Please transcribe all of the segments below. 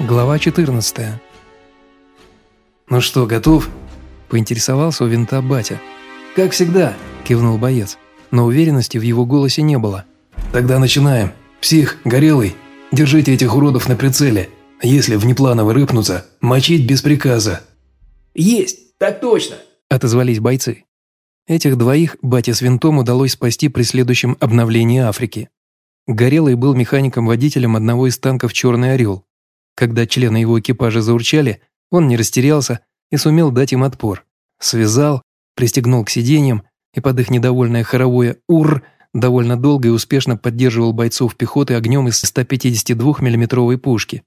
Глава 14 «Ну что, готов?» – поинтересовался у винта батя. «Как всегда», – кивнул боец, но уверенности в его голосе не было. «Тогда начинаем. Псих, горелый, держите этих уродов на прицеле. Если внепланово рыпнутся, мочить без приказа». «Есть, так точно!» – отозвались бойцы. Этих двоих батя с винтом удалось спасти при следующем обновлении Африки. Горелый был механиком-водителем одного из танков «Черный орел». Когда члены его экипажа заурчали, он не растерялся и сумел дать им отпор. Связал, пристегнул к сиденьям и под их недовольное хоровое «Ур!» довольно долго и успешно поддерживал бойцов пехоты огнем из 152 миллиметровой пушки.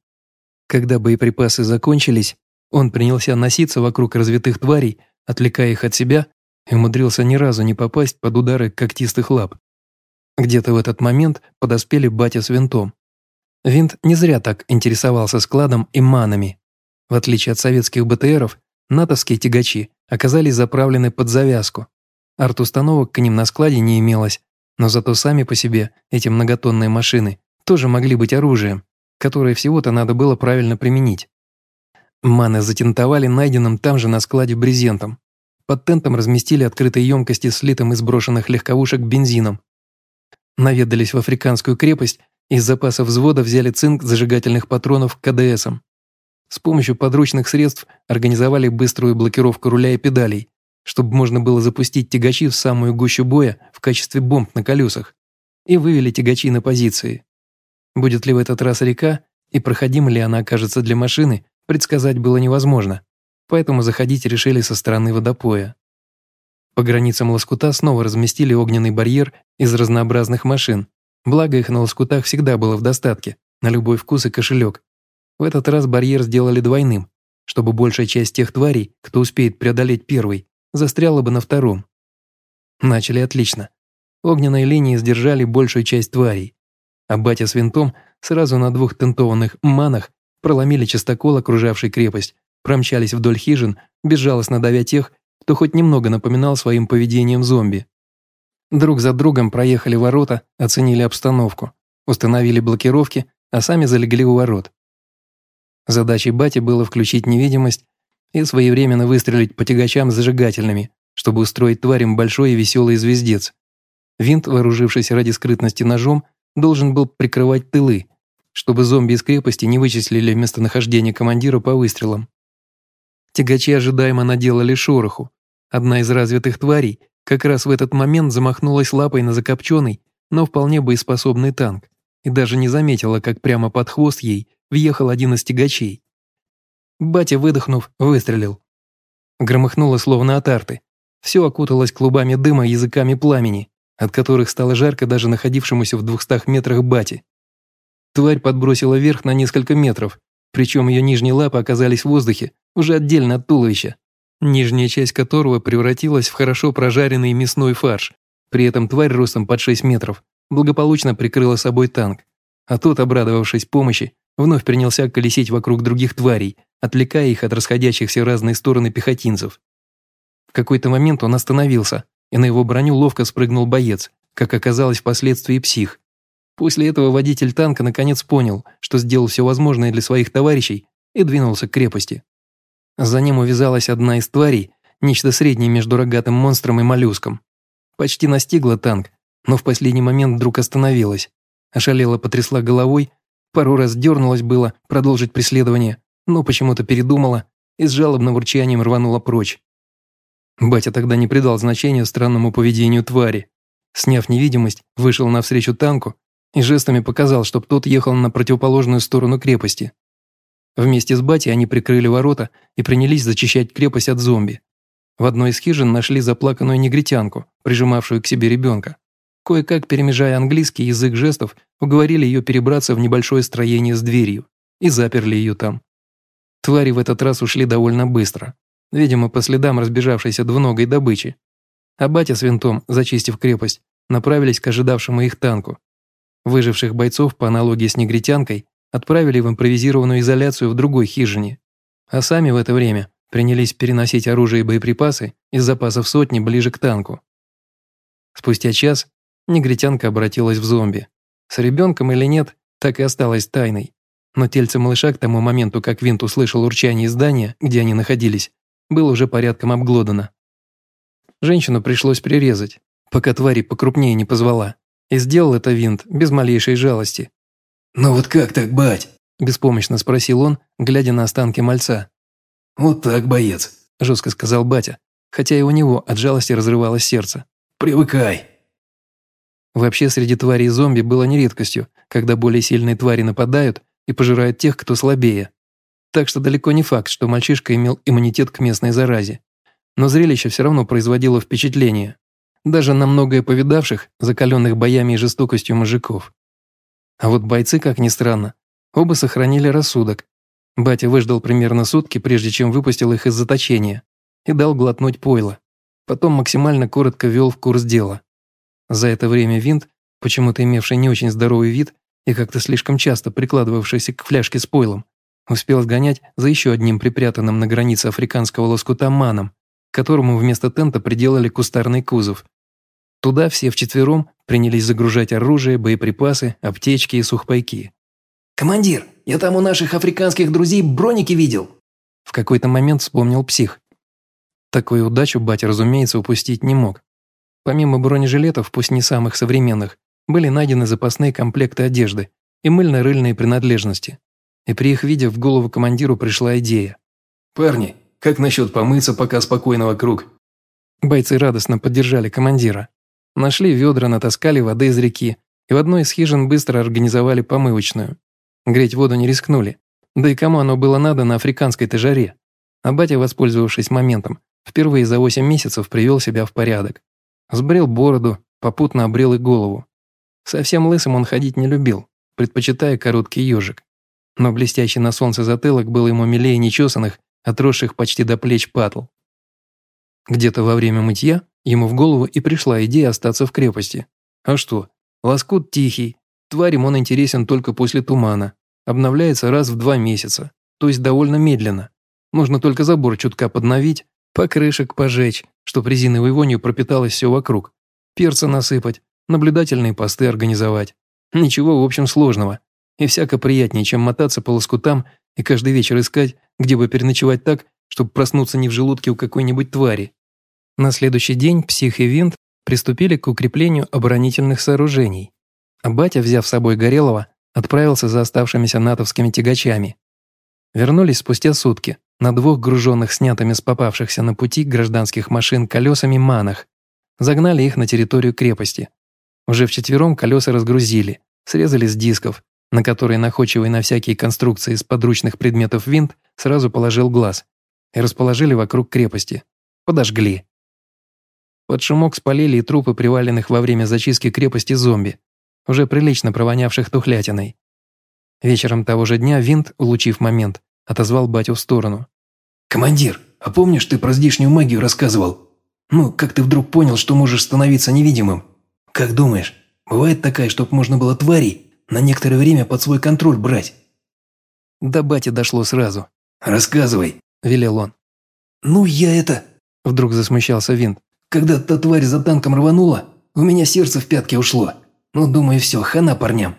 Когда боеприпасы закончились, он принялся носиться вокруг развитых тварей, отвлекая их от себя, и умудрился ни разу не попасть под удары когтистых лап. Где-то в этот момент подоспели батя с винтом. Винт не зря так интересовался складом и манами. В отличие от советских БТРов, натовские тягачи оказались заправлены под завязку. Арт-установок к ним на складе не имелось, но зато сами по себе эти многотонные машины тоже могли быть оружием, которое всего-то надо было правильно применить. Маны затентовали найденным там же на складе брезентом. Под тентом разместили открытые емкости с слитым из брошенных легковушек бензином. Наведались в африканскую крепость из запасов взвода взяли цинк зажигательных патронов к КДСам. С помощью подручных средств организовали быструю блокировку руля и педалей, чтобы можно было запустить тягачи в самую гущу боя в качестве бомб на колесах, и вывели тягачи на позиции. Будет ли в этот раз река, и проходима ли она окажется для машины, предсказать было невозможно, поэтому заходить решили со стороны водопоя. По границам лоскута снова разместили огненный барьер из разнообразных машин, благо их на лоскутах всегда было в достатке, на любой вкус и кошелек, в этот раз барьер сделали двойным, чтобы большая часть тех тварей, кто успеет преодолеть первый, застряла бы на втором. Начали отлично. Огненные линии сдержали большую часть тварей, а батя с винтом сразу на двух тентованных манах проломили частокол, окружавший крепость, промчались вдоль хижин, безжалостно давя тех, кто хоть немного напоминал своим поведением зомби. Друг за другом проехали ворота, оценили обстановку, установили блокировки, а сами залегли у ворот. Задачей Бати было включить невидимость и своевременно выстрелить по тягачам зажигательными, чтобы устроить тварям большой и веселый звездец. Винт, вооружившийся ради скрытности ножом, должен был прикрывать тылы, чтобы зомби из крепости не вычислили местонахождение командира по выстрелам. Тягачи ожидаемо наделали шороху. Одна из развитых тварей как раз в этот момент замахнулась лапой на закопченный, но вполне боеспособный танк и даже не заметила, как прямо под хвост ей въехал один из тягачей. Батя, выдохнув, выстрелил. Громыхнуло словно от арты. Все окуталось клубами дыма и языками пламени, от которых стало жарко даже находившемуся в двухстах метрах бате. Тварь подбросила вверх на несколько метров, причем ее нижние лапы оказались в воздухе, уже отдельно от туловища, нижняя часть которого превратилась в хорошо прожаренный мясной фарш. При этом тварь ростом под 6 метров благополучно прикрыла собой танк, а тот, обрадовавшись помощи, вновь принялся колесить вокруг других тварей, отвлекая их от расходящихся в разные стороны пехотинцев. В какой-то момент он остановился, и на его броню ловко спрыгнул боец, как оказалось впоследствии псих. После этого водитель танка наконец понял, что сделал все возможное для своих товарищей и двинулся к крепости. За ним увязалась одна из тварей, нечто среднее между рогатым монстром и моллюском. Почти настигла танк, но в последний момент вдруг остановилась. Ошалела потрясла головой Пару раз дернулась было продолжить преследование, но почему-то передумала и с жалобным урчанием рванула прочь. Батя тогда не придал значения странному поведению твари. Сняв невидимость, вышел навстречу танку и жестами показал, чтоб тот ехал на противоположную сторону крепости. Вместе с батей они прикрыли ворота и принялись зачищать крепость от зомби. В одной из хижин нашли заплаканную негритянку, прижимавшую к себе ребенка. Кое-как, перемежая английский язык жестов, уговорили ее перебраться в небольшое строение с дверью и заперли ее там. Твари в этот раз ушли довольно быстро, видимо, по следам разбежавшейся двуногой добычи. А батя с винтом, зачистив крепость, направились к ожидавшему их танку. Выживших бойцов, по аналогии с негритянкой, отправили в импровизированную изоляцию в другой хижине. А сами в это время принялись переносить оружие и боеприпасы из запасов сотни ближе к танку. Спустя час негритянка обратилась в зомби. С ребенком или нет, так и осталось тайной. Но тельце малыша к тому моменту, как Винт услышал урчание здания, где они находились, было уже порядком обглодано. Женщину пришлось прирезать, пока твари покрупнее не позвала. И сделал это Винт без малейшей жалости. «Ну вот как так, бать?» – беспомощно спросил он, глядя на останки мальца. «Вот так, боец», – жестко сказал батя, хотя и у него от жалости разрывалось сердце. «Привыкай». Вообще среди тварей зомби было не редкостью, когда более сильные твари нападают и пожирают тех, кто слабее. Так что далеко не факт, что мальчишка имел иммунитет к местной заразе. Но зрелище все равно производило впечатление. Даже на многое повидавших, закаленных боями и жестокостью мужиков. А вот бойцы, как ни странно, оба сохранили рассудок. Батя выждал примерно сутки, прежде чем выпустил их из заточения, и дал глотнуть пойло. Потом максимально коротко вел в курс дела. За это время Винт, почему-то имевший не очень здоровый вид и как-то слишком часто прикладывавшийся к фляжке с пойлом, успел сгонять за еще одним припрятанным на границе африканского лоскута маном, которому вместо тента приделали кустарный кузов. Туда все вчетвером принялись загружать оружие, боеприпасы, аптечки и сухпайки. «Командир, я там у наших африканских друзей броники видел!» В какой-то момент вспомнил псих. Такую удачу батя, разумеется, упустить не мог. Помимо бронежилетов, пусть не самых современных, были найдены запасные комплекты одежды и мыльно-рыльные принадлежности. И при их виде в голову командиру пришла идея. «Парни, как насчет помыться, пока спокойно вокруг?» Бойцы радостно поддержали командира. Нашли ведра, натаскали воды из реки, и в одной из хижин быстро организовали помывочную. Греть воду не рискнули. Да и кому оно было надо на африканской-то жаре? А батя, воспользовавшись моментом, впервые за 8 месяцев привел себя в порядок. Сбрил бороду, попутно обрел и голову. Совсем лысым он ходить не любил, предпочитая короткий ежик. Но блестящий на солнце затылок был ему милее нечесанных, отросших почти до плеч патл. Где-то во время мытья ему в голову и пришла идея остаться в крепости. А что, лоскут тихий, тварям он интересен только после тумана, обновляется раз в два месяца, то есть довольно медленно. Нужно только забор чутка подновить, покрышек пожечь, чтоб резиновой вонью пропиталось все вокруг, перца насыпать, наблюдательные посты организовать. Ничего, в общем, сложного. И всяко приятнее, чем мотаться по лоскутам и каждый вечер искать, где бы переночевать так, чтобы проснуться не в желудке у какой-нибудь твари. На следующий день Псих и Винт приступили к укреплению оборонительных сооружений, а батя, взяв с собой Горелого, отправился за оставшимися натовскими тягачами. Вернулись спустя сутки на двух груженных снятыми с попавшихся на пути гражданских машин колесами манах. Загнали их на территорию крепости. Уже вчетвером колеса разгрузили, срезали с дисков, на которые находчивый на всякие конструкции из подручных предметов винт сразу положил глаз, и расположили вокруг крепости. Подожгли. Под шумок спалили и трупы приваленных во время зачистки крепости зомби, уже прилично провонявших тухлятиной. Вечером того же дня Винт, улучив момент, отозвал батю в сторону. «Командир, а помнишь, ты про здешнюю магию рассказывал? Ну, как ты вдруг понял, что можешь становиться невидимым? Как думаешь, бывает такая, чтоб можно было тварей на некоторое время под свой контроль брать?» До бати дошло сразу. «Рассказывай», – велел он. «Ну, я это...» – вдруг засмущался Винт. Когда та тварь за танком рванула, у меня сердце в пятки ушло. Ну, думаю, все, хана парням.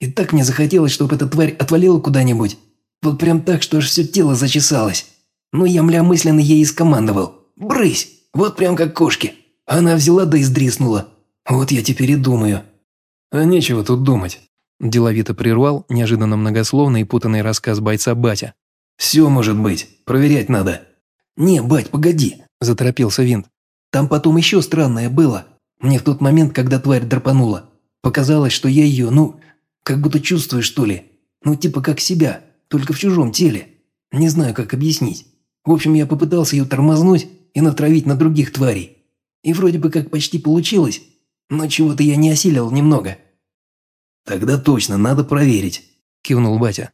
И так мне захотелось, чтобы эта тварь отвалила куда-нибудь. Вот прям так, что аж все тело зачесалось. Ну, я мля мысленно ей и скомандовал. «Брысь! Вот прям как кошки!» Она взяла да и сдриснула. Вот я теперь и думаю. А нечего тут думать. Деловито прервал неожиданно многословный и путанный рассказ бойца батя. «Все может быть. Проверять надо». «Не, бать, погоди», – заторопился Винт. Там потом еще странное было. Мне в тот момент, когда тварь драпанула, показалось, что я ее, ну, как будто чувствую, что ли. Ну, типа как себя, только в чужом теле. Не знаю, как объяснить. В общем, я попытался ее тормознуть и натравить на других тварей. И вроде бы как почти получилось, но чего-то я не осилил немного. «Тогда точно надо проверить», – кивнул батя.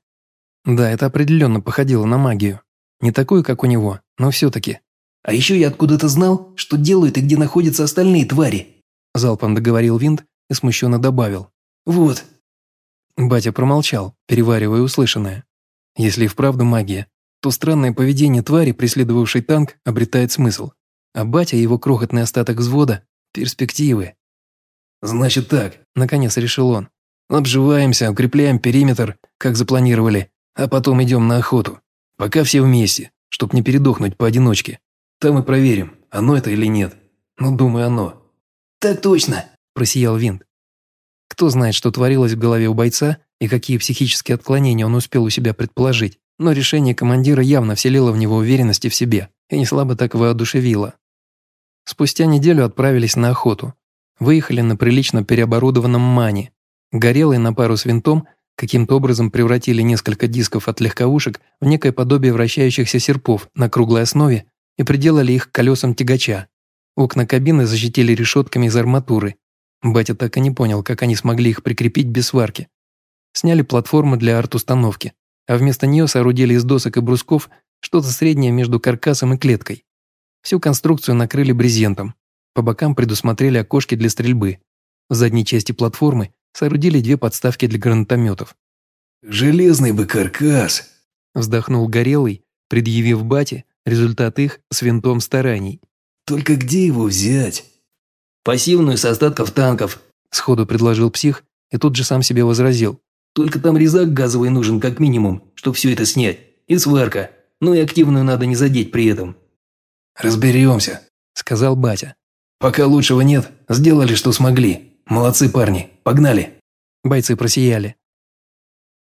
Да, это определенно походило на магию. Не такую, как у него, но все-таки. А еще я откуда-то знал, что делают и где находятся остальные твари. Залпом договорил Винт и смущенно добавил. Вот. Батя промолчал, переваривая услышанное. Если и вправду магия, то странное поведение твари, преследовавшей танк, обретает смысл. А батя и его крохотный остаток взвода – перспективы. «Значит так», – наконец решил он. Обживаемся, укрепляем периметр, как запланировали, а потом идем на охоту. Пока все вместе, чтоб не передохнуть поодиночке. Там и проверим, оно это или нет. Ну, думаю, оно». «Так точно», – просиял Винт. Кто знает, что творилось в голове у бойца и какие психические отклонения он успел у себя предположить, но решение командира явно вселило в него уверенности в себе и не слабо так воодушевило. Спустя неделю отправились на охоту. Выехали на прилично переоборудованном мане. Горелый на пару с винтом каким-то образом превратили несколько дисков от легковушек в некое подобие вращающихся серпов на круглой основе и приделали их к колесам тягача. Окна кабины защитили решетками из арматуры. Батя так и не понял, как они смогли их прикрепить без сварки. Сняли платформу для арт-установки, а вместо нее соорудили из досок и брусков что-то среднее между каркасом и клеткой. Всю конструкцию накрыли брезентом. По бокам предусмотрели окошки для стрельбы. В задней части платформы соорудили две подставки для гранатометов. «Железный бы каркас!» Вздохнул Горелый, предъявив бате результат их с винтом стараний. «Только где его взять?» «Пассивную с остатков танков», сходу предложил псих и тут же сам себе возразил. «Только там резак газовый нужен как минимум, чтобы все это снять, и сварка, ну и активную надо не задеть при этом». «Разберемся», – сказал батя. «Пока лучшего нет, сделали, что смогли. Молодцы парни, погнали!» Бойцы просияли.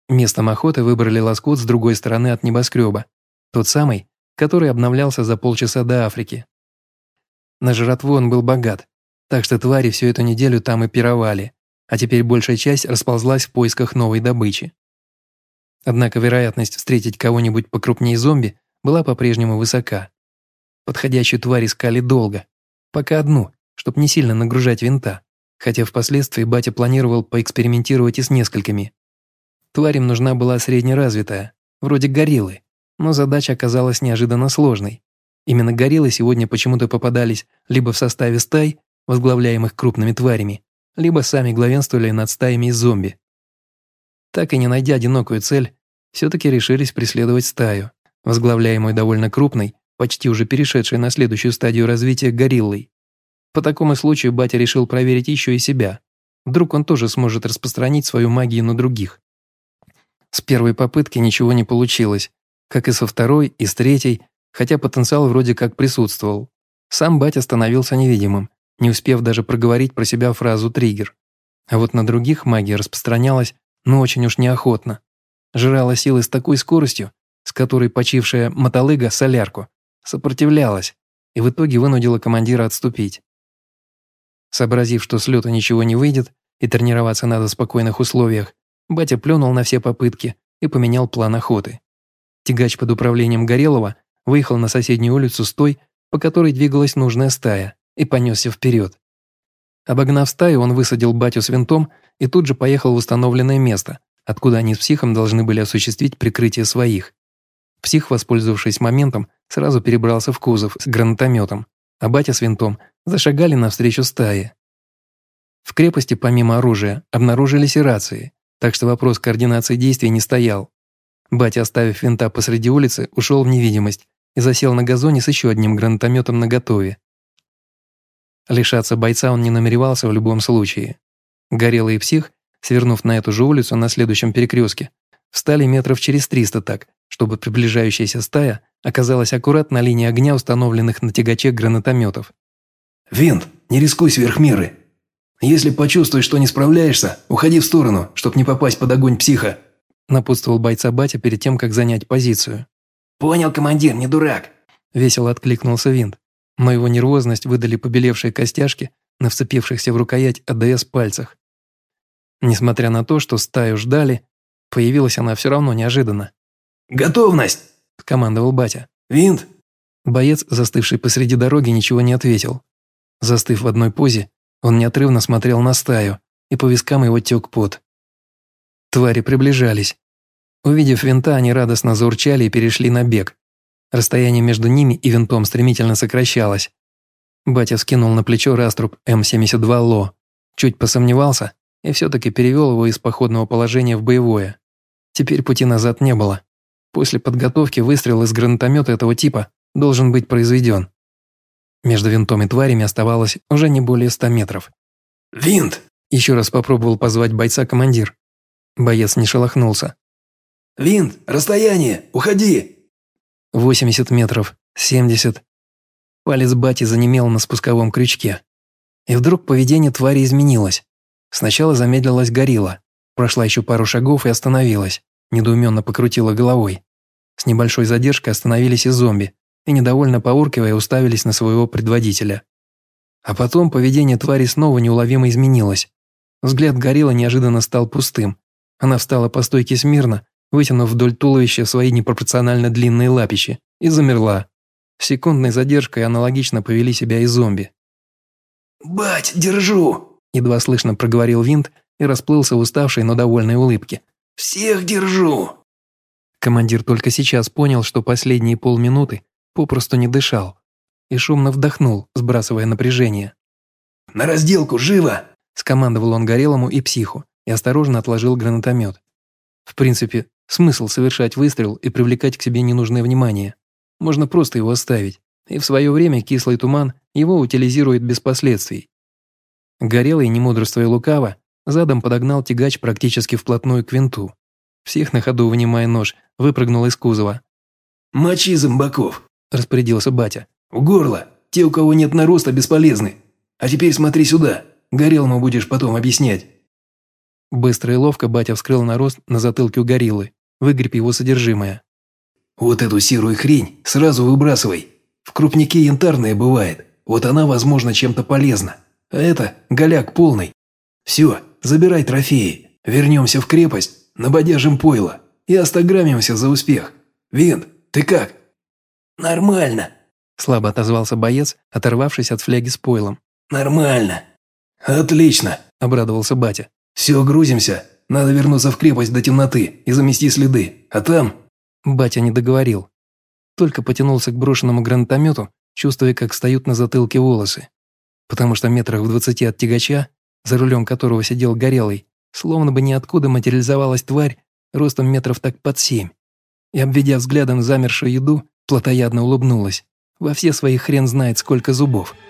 Местом охоты выбрали лоскут с другой стороны от небоскреба. Тот самый, который обновлялся за полчаса до Африки. На жратву он был богат, так что твари всю эту неделю там и пировали, а теперь большая часть расползлась в поисках новой добычи. Однако вероятность встретить кого-нибудь покрупнее зомби была по-прежнему высока. Подходящую тварь искали долго, пока одну, чтобы не сильно нагружать винта, хотя впоследствии батя планировал поэкспериментировать и с несколькими. Тварям нужна была среднеразвитая, вроде гориллы, но задача оказалась неожиданно сложной. Именно гориллы сегодня почему-то попадались либо в составе стай, возглавляемых крупными тварями, либо сами главенствовали над стаями из зомби. Так и не найдя одинокую цель, все-таки решились преследовать стаю, возглавляемую довольно крупной, почти уже перешедшей на следующую стадию развития гориллой. По такому случаю батя решил проверить еще и себя. Вдруг он тоже сможет распространить свою магию на других. С первой попытки ничего не получилось, как и со второй, и с третьей, хотя потенциал вроде как присутствовал. Сам батя становился невидимым, не успев даже проговорить про себя фразу «триггер». А вот на других магия распространялась, но очень уж неохотно. Жрала силы с такой скоростью, с которой почившая мотолыга солярку сопротивлялась и в итоге вынудила командира отступить. Сообразив, что с лёта ничего не выйдет и тренироваться надо в спокойных условиях, батя плюнул на все попытки и поменял план охоты. Тягач под управлением Горелого выехал на соседнюю улицу с той, по которой двигалась нужная стая, и понесся вперед. Обогнав стаю, он высадил батю с винтом и тут же поехал в установленное место, откуда они с психом должны были осуществить прикрытие своих. Псих, воспользовавшись моментом, сразу перебрался в кузов с гранатометом, а батя с винтом зашагали навстречу стае. В крепости помимо оружия обнаружились и рации, так что вопрос координации действий не стоял. Батя, оставив винта посреди улицы, ушел в невидимость и засел на газоне с еще одним гранатометом наготове. Лишаться бойца он не намеревался в любом случае. Горелый псих, свернув на эту же улицу на следующем перекрестке, встали метров через триста так, чтобы приближающаяся стая оказалась аккурат на линии огня, установленных на тягаче гранатометов. «Винт, не рискуй сверх меры. Если почувствуешь, что не справляешься, уходи в сторону, чтобы не попасть под огонь психа», напутствовал бойца батя перед тем, как занять позицию. «Понял, командир, не дурак!» Весело откликнулся Винт, но его нервозность выдали побелевшие костяшки на вцепившихся в рукоять АДС пальцах. Несмотря на то, что стаю ждали, появилась она все равно неожиданно. «Готовность!» – скомандовал батя. «Винт!» Боец, застывший посреди дороги, ничего не ответил. Застыв в одной позе, он неотрывно смотрел на стаю, и по вискам его тек пот. Твари приближались. Увидев винта, они радостно заурчали и перешли на бег. Расстояние между ними и винтом стремительно сокращалось. Батя скинул на плечо раструб М-72 ЛО, чуть посомневался и все-таки перевел его из походного положения в боевое. Теперь пути назад не было. После подготовки выстрел из гранатомета этого типа должен быть произведен. Между винтом и тварями оставалось уже не более ста метров. «Винт!» Еще раз попробовал позвать бойца командир. Боец не шелохнулся. «Винт, расстояние, уходи!» 80 метров, 70. Палец бати занемел на спусковом крючке. И вдруг поведение твари изменилось. Сначала замедлилась горилла, прошла еще пару шагов и остановилась, недоуменно покрутила головой. С небольшой задержкой остановились и зомби, и недовольно поуркивая уставились на своего предводителя. А потом поведение твари снова неуловимо изменилось. Взгляд гориллы неожиданно стал пустым. Она встала по стойке смирно, вытянув вдоль туловища свои непропорционально длинные лапищи, и замерла. С секундной задержкой аналогично повели себя и зомби. «Бать, держу!» – едва слышно проговорил Винт и расплылся в уставшей, но довольной улыбке. «Всех держу!» Командир только сейчас понял, что последние полминуты попросту не дышал и шумно вдохнул, сбрасывая напряжение. «На разделку, живо!» – скомандовал он Горелому и Психу и осторожно отложил гранатомет. В принципе, смысл совершать выстрел и привлекать к себе ненужное внимание. Можно просто его оставить, и в свое время кислый туман его утилизирует без последствий. Горелый, не мудрствуя лукаво, задом подогнал тягач практически вплотную к винту. Всех на ходу, вынимая нож, выпрыгнул из кузова. «Мочи, зомбаков!» – распорядился батя. «В горло! Те, у кого нет нароста, бесполезны! А теперь смотри сюда! Горелому будешь потом объяснять!» Быстро и ловко батя вскрыл нарост на затылке у гориллы, выгреб его содержимое. «Вот эту серую хрень сразу выбрасывай. В крупнике янтарная бывает. Вот она, возможно, чем-то полезна. А это голяк полный. Все, забирай трофеи. Вернемся в крепость, набодяжим пойло и остаграммимся за успех. Винт, ты как?» «Нормально», – слабо отозвался боец, оторвавшись от фляги с пойлом. «Нормально». «Отлично», – обрадовался батя. «Все, грузимся. Надо вернуться в крепость до темноты и замести следы. А там...» Батя не договорил. Только потянулся к брошенному гранатомету, чувствуя, как встают на затылке волосы. Потому что метрах в двадцати от тягача, за рулем которого сидел Горелый, словно бы ниоткуда материализовалась тварь ростом метров так под семь. И, обведя взглядом замершую еду, плотоядно улыбнулась. Во все свои хрен знает сколько зубов –